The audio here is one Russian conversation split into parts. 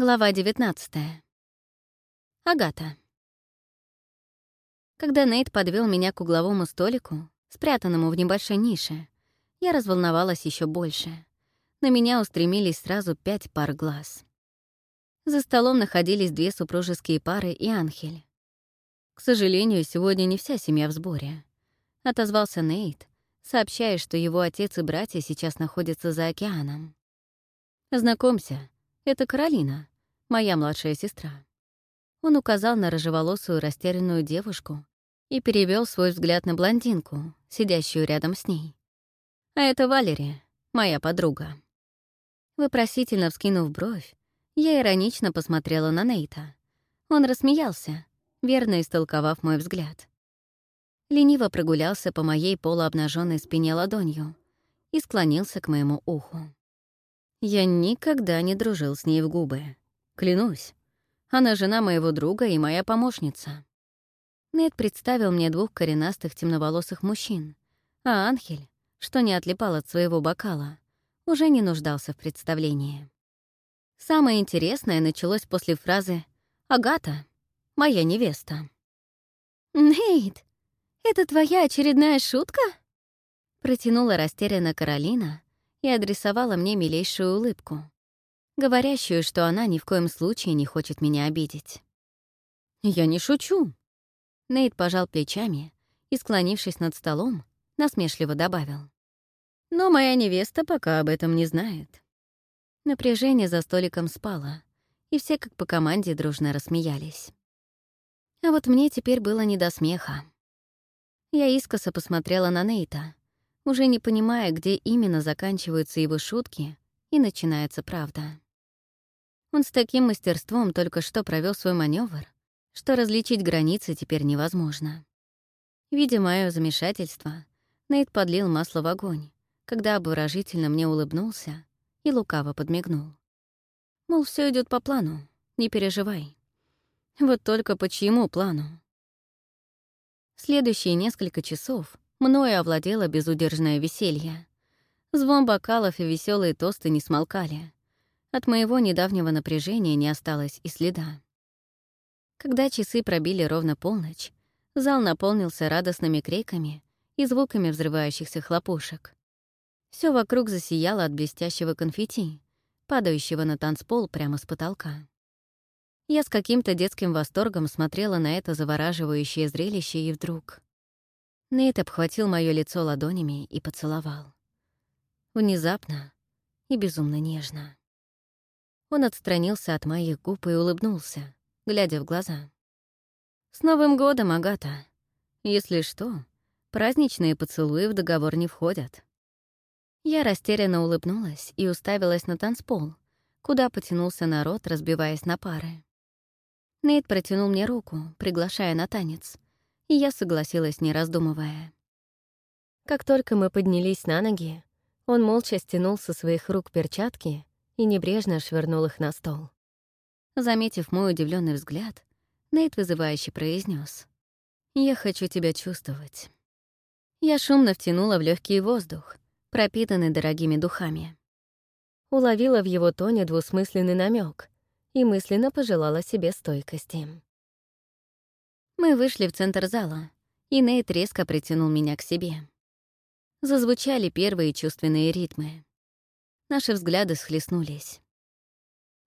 Глава 19. Агата. Когда Нейт подвел меня к угловому столику, спрятанному в небольшой нише, я разволновалась еще больше. На меня устремились сразу пять пар глаз. За столом находились две супружеские пары и Анхель. «К сожалению, сегодня не вся семья в сборе», — отозвался Нейт, сообщая, что его отец и братья сейчас находятся за океаном. «Знакомься, это Каролина, моя младшая сестра». Он указал на рыжеволосую растерянную девушку и перевел свой взгляд на блондинку, сидящую рядом с ней. «А это Валерия, моя подруга». Выпросительно вскинув бровь, я иронично посмотрела на Нейта. Он рассмеялся, верно истолковав мой взгляд. Лениво прогулялся по моей полуобнаженной спине ладонью и склонился к моему уху. Я никогда не дружил с ней в губы. Клянусь, она жена моего друга и моя помощница. Нед представил мне двух коренастых темноволосых мужчин, а Анхель, что не отлипал от своего бокала, уже не нуждался в представлении. Самое интересное началось после фразы «Агата, моя невеста». «Нейт, это твоя очередная шутка?» Протянула растерянно Каролина, и адресовала мне милейшую улыбку, говорящую, что она ни в коем случае не хочет меня обидеть. «Я не шучу!» Нейт пожал плечами и, склонившись над столом, насмешливо добавил. «Но моя невеста пока об этом не знает». Напряжение за столиком спало, и все как по команде дружно рассмеялись. А вот мне теперь было не до смеха. Я искоса посмотрела на Нейта, уже не понимая, где именно заканчиваются его шутки и начинается правда. Он с таким мастерством только что провел свой маневр, что различить границы теперь невозможно. Видя мое замешательство, Нейт подлил масло в огонь, когда обворожительно мне улыбнулся и лукаво подмигнул. Мол, все идет по плану, не переживай. Вот только по чьему плану? Следующие несколько часов мною овладело безудержное веселье. Звон бокалов и веселые тосты не смолкали. От моего недавнего напряжения не осталось и следа. Когда часы пробили ровно полночь, зал наполнился радостными криками и звуками взрывающихся хлопушек. Все вокруг засияло от блестящего конфетти, падающего на танцпол прямо с потолка. Я с каким-то детским восторгом смотрела на это завораживающее зрелище и вдруг... Нейт обхватил мое лицо ладонями и поцеловал. Внезапно и безумно нежно. Он отстранился от моих губ и улыбнулся, глядя в глаза. «С Новым годом, Агата! Если что, праздничные поцелуи в договор не входят». Я растерянно улыбнулась и уставилась на танцпол, куда потянулся народ, разбиваясь на пары. Нейт протянул мне руку, приглашая на танец — и я согласилась, не раздумывая. Как только мы поднялись на ноги, он молча стянул со своих рук перчатки и небрежно швырнул их на стол. Заметив мой удивленный взгляд, Нейт вызывающе произнес: «Я хочу тебя чувствовать». Я шумно втянула в легкий воздух, пропитанный дорогими духами. Уловила в его тоне двусмысленный намек и мысленно пожелала себе стойкости. Мы вышли в центр зала, и Нейт резко притянул меня к себе. Зазвучали первые чувственные ритмы. Наши взгляды схлестнулись.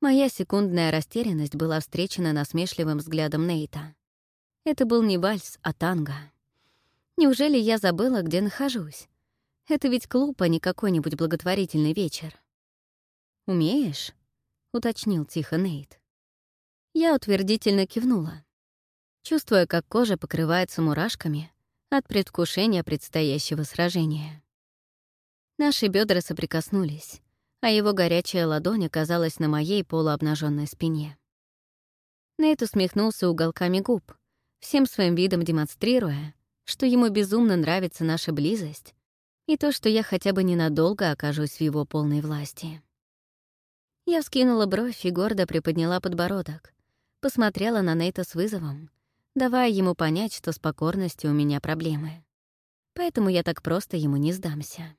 Моя секундная растерянность была встречена насмешливым взглядом Нейта. Это был не вальс, а танго. Неужели я забыла, где нахожусь? Это ведь клуб, а не какой-нибудь благотворительный вечер. «Умеешь?» — уточнил тихо Нейт. Я утвердительно кивнула чувствуя, как кожа покрывается мурашками от предвкушения предстоящего сражения. Наши бедра соприкоснулись, а его горячая ладонь оказалась на моей полуобнаженной спине. Нейт усмехнулся уголками губ, всем своим видом демонстрируя, что ему безумно нравится наша близость и то, что я хотя бы ненадолго окажусь в его полной власти. Я вскинула бровь и гордо приподняла подбородок, посмотрела на Нейта с вызовом, давая ему понять, что с покорностью у меня проблемы. Поэтому я так просто ему не сдамся.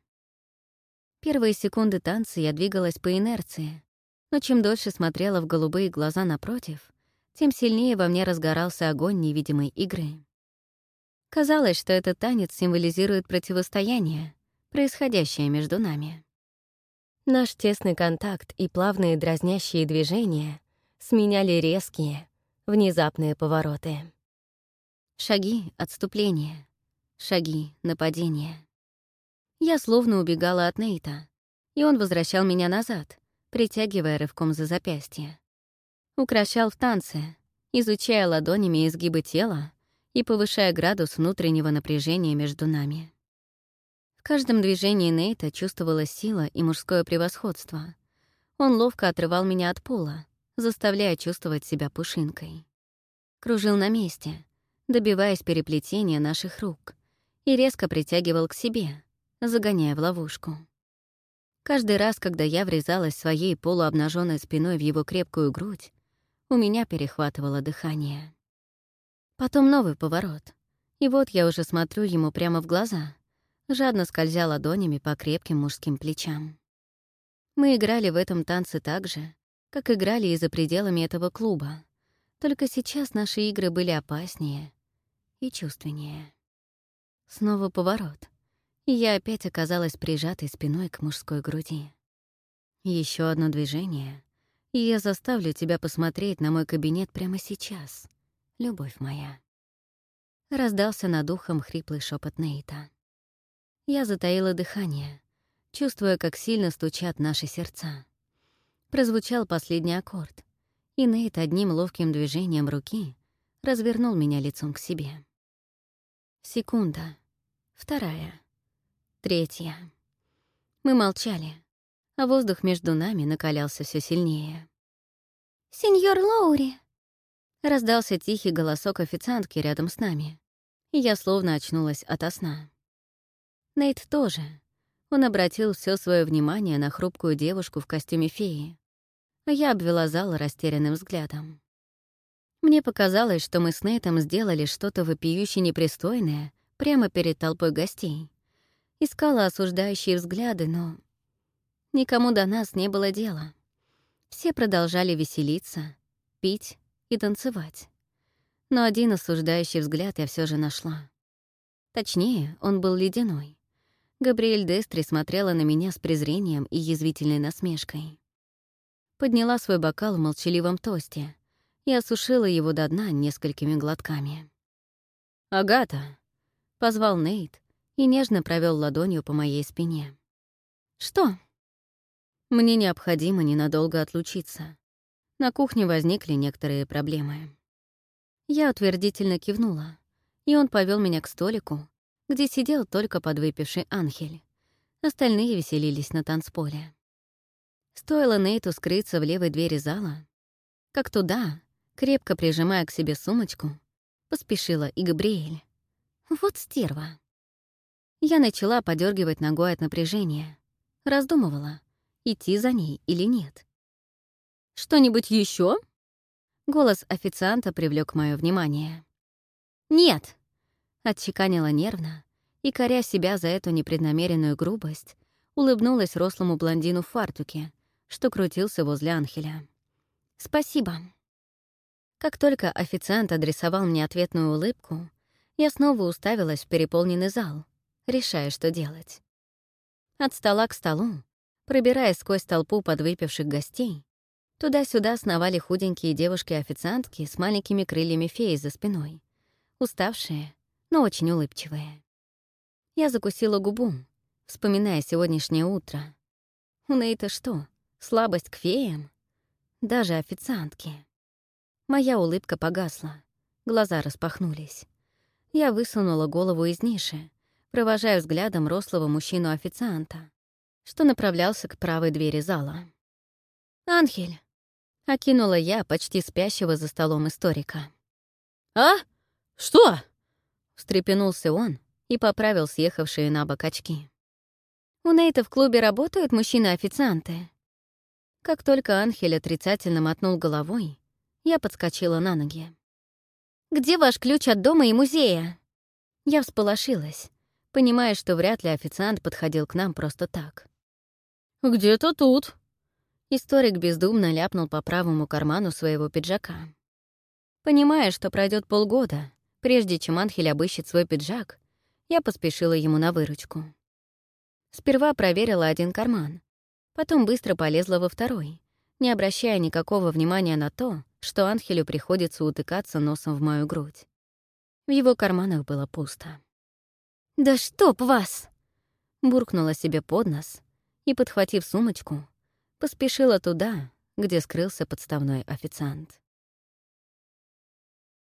Первые секунды танца я двигалась по инерции, но чем дольше смотрела в голубые глаза напротив, тем сильнее во мне разгорался огонь невидимой игры. Казалось, что этот танец символизирует противостояние, происходящее между нами. Наш тесный контакт и плавные дразнящие движения сменяли резкие, внезапные повороты. Шаги — отступление. Шаги — нападение. Я словно убегала от Нейта, и он возвращал меня назад, притягивая рывком за запястье. Укращал в танце, изучая ладонями изгибы тела и повышая градус внутреннего напряжения между нами. В каждом движении Нейта чувствовалась сила и мужское превосходство. Он ловко отрывал меня от пола, заставляя чувствовать себя пушинкой. Кружил на месте, добиваясь переплетения наших рук, и резко притягивал к себе, загоняя в ловушку. Каждый раз, когда я врезалась своей полуобнаженной спиной в его крепкую грудь, у меня перехватывало дыхание. Потом новый поворот. И вот я уже смотрю ему прямо в глаза, жадно скользя ладонями по крепким мужским плечам. Мы играли в этом танце так же, как играли и за пределами этого клуба, только сейчас наши игры были опаснее и чувственнее. Снова поворот. И я опять оказалась прижатой спиной к мужской груди. Еще одно движение, и я заставлю тебя посмотреть на мой кабинет прямо сейчас, любовь моя. Раздался над ухом хриплый шепот Нейта. Я затаила дыхание, чувствуя, как сильно стучат наши сердца. Прозвучал последний аккорд — и Нейт одним ловким движением руки развернул меня лицом к себе. Секунда. Вторая. Третья. Мы молчали, а воздух между нами накалялся все сильнее. «Сеньор Лоури!» — раздался тихий голосок официантки рядом с нами. И я словно очнулась ото сна. Нейт тоже. Он обратил все свое внимание на хрупкую девушку в костюме феи, я обвела зал растерянным взглядом. Мне показалось, что мы с Нейтом сделали что-то вопиюще непристойное прямо перед толпой гостей. Искала осуждающие взгляды, но... Никому до нас не было дела. Все продолжали веселиться, пить и танцевать. Но один осуждающий взгляд я все же нашла. Точнее, он был ледяной. Габриэль Дестри смотрела на меня с презрением и язвительной насмешкой подняла свой бокал в молчаливом тосте и осушила его до дна несколькими глотками. «Агата!» — позвал Нейт и нежно провел ладонью по моей спине. «Что?» «Мне необходимо ненадолго отлучиться. На кухне возникли некоторые проблемы». Я утвердительно кивнула, и он повел меня к столику, где сидел только подвыпивший Анхель. Остальные веселились на танцполе. Стоило Нейту скрыться в левой двери зала, как туда, крепко прижимая к себе сумочку, поспешила и Габриэль. Вот стерва. Я начала подергивать ногой от напряжения. Раздумывала, идти за ней или нет. «Что-нибудь еще? Голос официанта привлек мое внимание. «Нет!» — отчеканила нервно, и, коря себя за эту непреднамеренную грубость, улыбнулась рослому блондину в фартуке, что крутился возле Анхеля. «Спасибо». Как только официант адресовал мне ответную улыбку, я снова уставилась в переполненный зал, решая, что делать. От стола к столу, пробираясь сквозь толпу подвыпивших гостей, туда-сюда сновали худенькие девушки-официантки с маленькими крыльями феи за спиной, уставшие, но очень улыбчивые. Я закусила губу, вспоминая сегодняшнее утро. У Нейта что, Слабость к феям? Даже официантки. Моя улыбка погасла. Глаза распахнулись. Я высунула голову из ниши, провожая взглядом рослого мужчину-официанта, что направлялся к правой двери зала. «Анхель!» — окинула я почти спящего за столом историка. «А? Что?» — встрепенулся он и поправил съехавшие на бок очки. «У Нейта в клубе работают мужчины-официанты?» Как только Анхель отрицательно мотнул головой, я подскочила на ноги. «Где ваш ключ от дома и музея?» Я всполошилась, понимая, что вряд ли официант подходил к нам просто так. «Где-то тут». Историк бездумно ляпнул по правому карману своего пиджака. Понимая, что пройдет полгода, прежде чем Анхель обыщет свой пиджак, я поспешила ему на выручку. Сперва проверила один карман, Потом быстро полезла во второй, не обращая никакого внимания на то, что Анхелю приходится утыкаться носом в мою грудь. В его карманах было пусто. «Да чтоб вас!» Буркнула себе под нос и, подхватив сумочку, поспешила туда, где скрылся подставной официант.